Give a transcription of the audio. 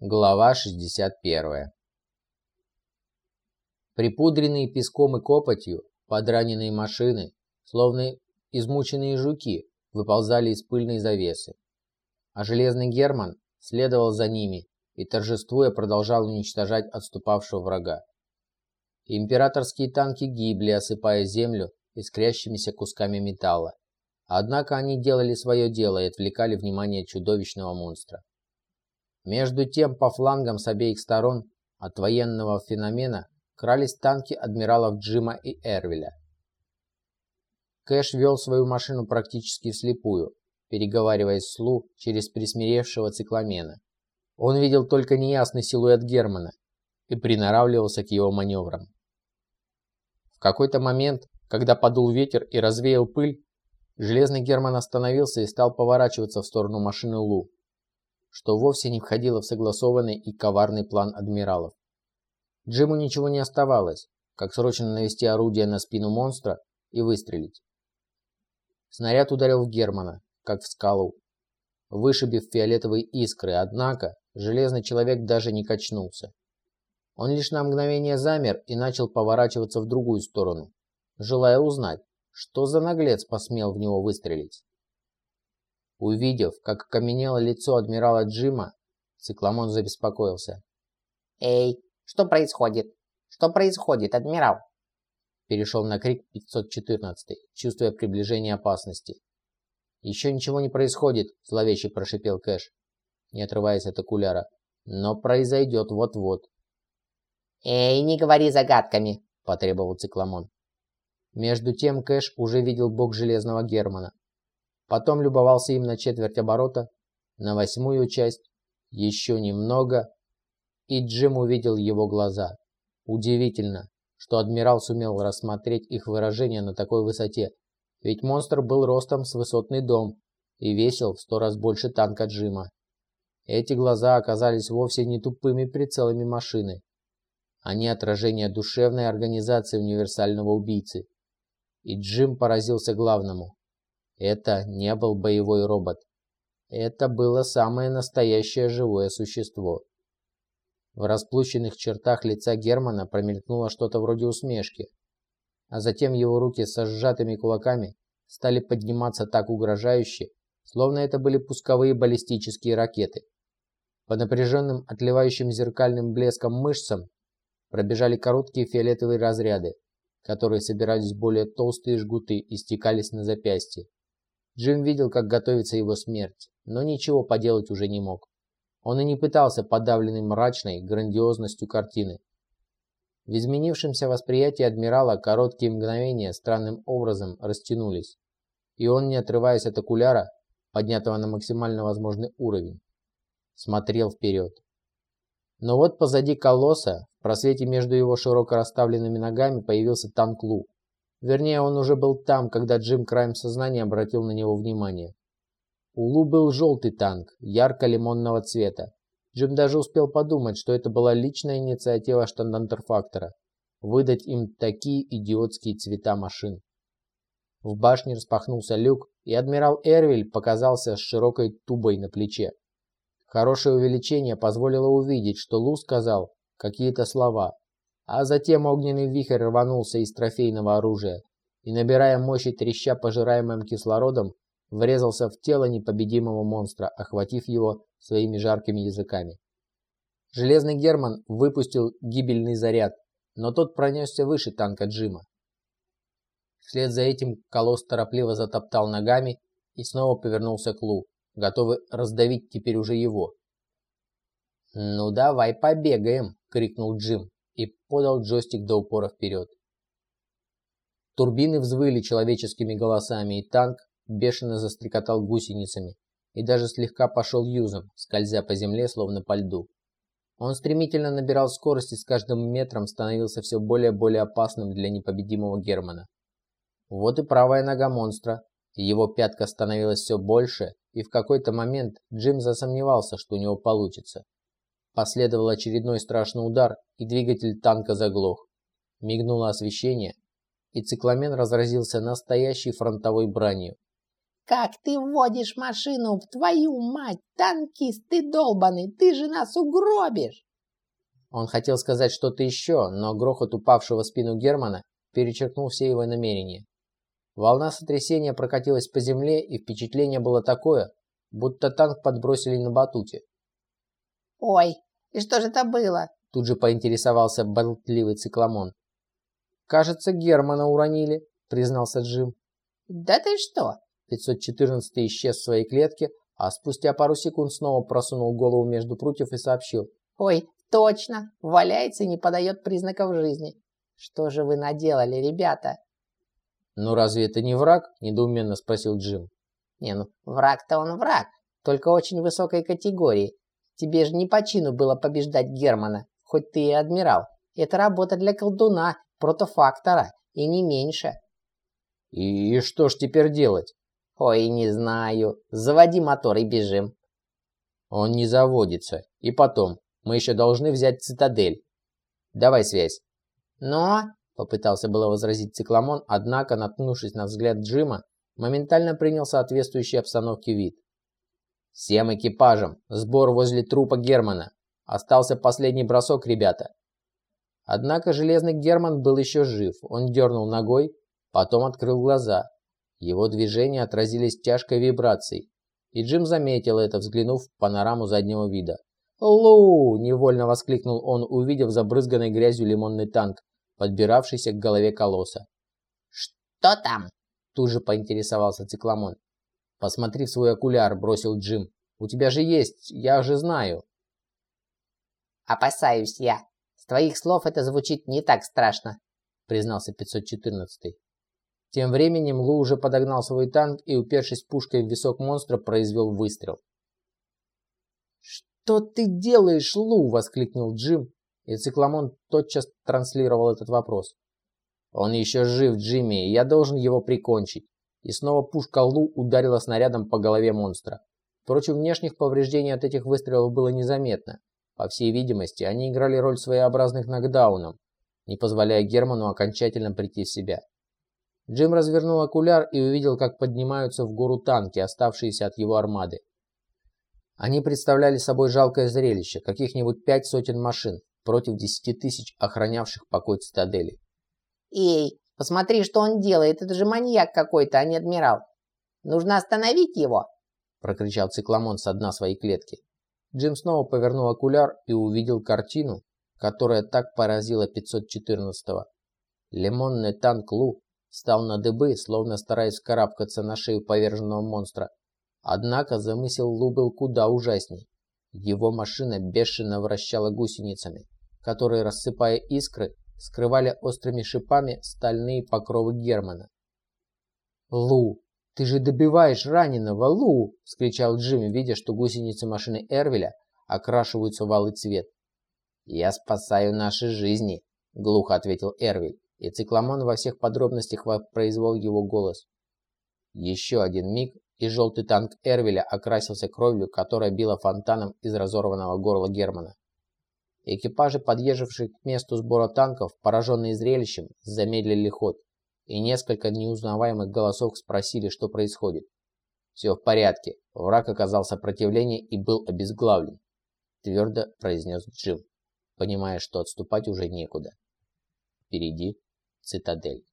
Глава 61. Припудренные песком и копотью, подраненные машины, словно измученные жуки, выползали из пыльной завесы. А железный Герман следовал за ними и, торжествуя, продолжал уничтожать отступавшего врага. Императорские танки гибли, осыпая землю искрящимися кусками металла. Однако они делали свое дело и отвлекали внимание чудовищного монстра. Между тем, по флангам с обеих сторон от военного феномена крались танки адмиралов Джима и Эрвиля. Кэш вел свою машину практически вслепую, переговариваясь с Лу через присмиревшего цикламена. Он видел только неясный силуэт Германа и приноравливался к его маневрам. В какой-то момент, когда подул ветер и развеял пыль, Железный Герман остановился и стал поворачиваться в сторону машины Лу, что вовсе не входило в согласованный и коварный план адмиралов. Джиму ничего не оставалось, как срочно навести орудие на спину монстра и выстрелить. Снаряд ударил в Германа, как в скалу, вышибив фиолетовые искры, однако железный человек даже не качнулся. Он лишь на мгновение замер и начал поворачиваться в другую сторону, желая узнать, что за наглец посмел в него выстрелить. Увидев, как окаменело лицо адмирала Джима, Цикламон забеспокоился. «Эй, что происходит? Что происходит, адмирал?» Перешел на крик 514, чувствуя приближение опасности. «Еще ничего не происходит», – зловеще прошипел Кэш, не отрываясь от окуляра. «Но произойдет вот-вот». «Эй, не говори загадками!» – потребовал Цикламон. Между тем Кэш уже видел бок Железного Германа. Потом любовался им на четверть оборота, на восьмую часть, еще немного, и Джим увидел его глаза. Удивительно, что адмирал сумел рассмотреть их выражение на такой высоте, ведь монстр был ростом с высотный дом и весил в сто раз больше танка Джима. Эти глаза оказались вовсе не тупыми прицелами машины. Они отражение душевной организации универсального убийцы. И Джим поразился главному. Это не был боевой робот. Это было самое настоящее живое существо. В расплющенных чертах лица Германа промелькнуло что-то вроде усмешки, а затем его руки со сжатыми кулаками стали подниматься так угрожающе, словно это были пусковые баллистические ракеты. По напряженным, отливающим зеркальным блеском мышцам пробежали короткие фиолетовые разряды, которые собирались более толстые жгуты и стекались на запястье. Джим видел, как готовится его смерть, но ничего поделать уже не мог. Он и не пытался, подавленный мрачной грандиозностью картины. В изменившемся восприятии адмирала короткие мгновения странным образом растянулись, и он, не отрываясь от окуляра, поднятого на максимально возможный уровень, смотрел вперед. Но вот позади колосса, в просвете между его широко расставленными ногами, появился танк Лу. Вернее, он уже был там, когда Джим краем сознания обратил на него внимание. У Лу был желтый танк, ярко-лимонного цвета. Джим даже успел подумать, что это была личная инициатива штандантерфактора – выдать им такие идиотские цвета машин. В башне распахнулся люк, и адмирал Эрвиль показался с широкой тубой на плече. Хорошее увеличение позволило увидеть, что Лу сказал какие-то слова, а затем огненный вихрь рванулся из трофейного оружия и, набирая мощи треща пожираемым кислородом, врезался в тело непобедимого монстра, охватив его своими жаркими языками. Железный Герман выпустил гибельный заряд, но тот пронесся выше танка Джима. Вслед за этим колосс торопливо затоптал ногами и снова повернулся к Лу готовы раздавить теперь уже его. «Ну давай побегаем!» — крикнул Джим и подал джойстик до упора вперед. Турбины взвыли человеческими голосами, и танк бешено застрекотал гусеницами и даже слегка пошел юзом, скользя по земле, словно по льду. Он стремительно набирал скорость и с каждым метром становился все более и более опасным для непобедимого Германа. Вот и правая нога монстра, его пятка становилась все больше, и в какой-то момент Джим засомневался, что у него получится. Последовал очередной страшный удар, и двигатель танка заглох. Мигнуло освещение, и цикламен разразился настоящей фронтовой бранью. Как ты водишь машину, в твою мать, танкист ты долбаный, ты же нас угробишь!» Он хотел сказать что-то еще, но грохот упавшего в спину Германа перечеркнул все его намерения. Волна сотрясения прокатилась по земле, и впечатление было такое, будто танк подбросили на батуте. «Ой, и что же это было?» Тут же поинтересовался болтливый цикломон. «Кажется, Германа уронили», — признался Джим. «Да ты что?» 514 исчез в своей клетке, а спустя пару секунд снова просунул голову между прутьев и сообщил. «Ой, точно! Валяется и не подает признаков жизни. Что же вы наделали, ребята?» «Ну разве это не враг?» – недоуменно спросил Джим. «Не, ну враг-то он враг, только очень высокой категории. Тебе же не по чину было побеждать Германа, хоть ты и адмирал. Это работа для колдуна, протофактора, и не меньше». «И что ж теперь делать?» «Ой, не знаю. Заводи мотор и бежим». «Он не заводится. И потом, мы еще должны взять цитадель. Давай связь». «Но...» — попытался было возразить цикломон, однако, наткнувшись на взгляд Джима, моментально принял соответствующий обстановке вид. «Всем экипажам! Сбор возле трупа Германа! Остался последний бросок, ребята!» Однако Железный Герман был еще жив. Он дернул ногой, потом открыл глаза. Его движения отразились тяжкой вибрацией, и Джим заметил это, взглянув в панораму заднего вида. «Лу!» – невольно воскликнул он, увидев забрызганный грязью лимонный танк, подбиравшийся к голове колосса. «Что там?» – тут же поинтересовался цикломон. «Посмотри в свой окуляр», – бросил Джим. «У тебя же есть, я же знаю». «Опасаюсь я. С твоих слов это звучит не так страшно», – признался 514-й. Тем временем Лу уже подогнал свой танк и, упершись пушкой в висок монстра, произвел выстрел. «Что ты делаешь, Лу?» – воскликнул Джим, и Цикломон тотчас транслировал этот вопрос. «Он еще жив, Джимми, и я должен его прикончить». И снова пушка Лу ударила снарядом по голове монстра. Впрочем, внешних повреждений от этих выстрелов было незаметно. По всей видимости, они играли роль своеобразных нокдаунов, не позволяя Герману окончательно прийти в себя. Джим развернул окуляр и увидел, как поднимаются в гору танки, оставшиеся от его армады. Они представляли собой жалкое зрелище, каких-нибудь пять сотен машин против десяти тысяч охранявших покой цитадели. «Эй, посмотри, что он делает, это же маньяк какой-то, а не адмирал. Нужно остановить его!» прокричал цикломон с дна своей клетки. Джим снова повернул окуляр и увидел картину, которая так поразила 514-го. Лимонный танк Лу Встал на дыбы, словно стараясь карабкаться на шею поверженного монстра. Однако замысел Лу был куда ужасней. Его машина бешено вращала гусеницами, которые, рассыпая искры, скрывали острыми шипами стальные покровы Германа. «Лу, ты же добиваешь раненого, Лу!» – вскричал Джимми, видя, что гусеницы машины Эрвеля окрашиваются в алый цвет. «Я спасаю наши жизни», – глухо ответил Эрвель и цикломон во всех подробностях произвел его голос. Еще один миг, и желтый танк Эрвеля окрасился кровью, которая била фонтаном из разорванного горла Германа. Экипажи, подъезжавшие к месту сбора танков, пораженные зрелищем, замедлили ход, и несколько неузнаваемых голосов спросили, что происходит. «Все в порядке. Враг оказал сопротивление и был обезглавлен», – твердо произнес Джим, понимая, что отступать уже некуда. Впереди цитадель.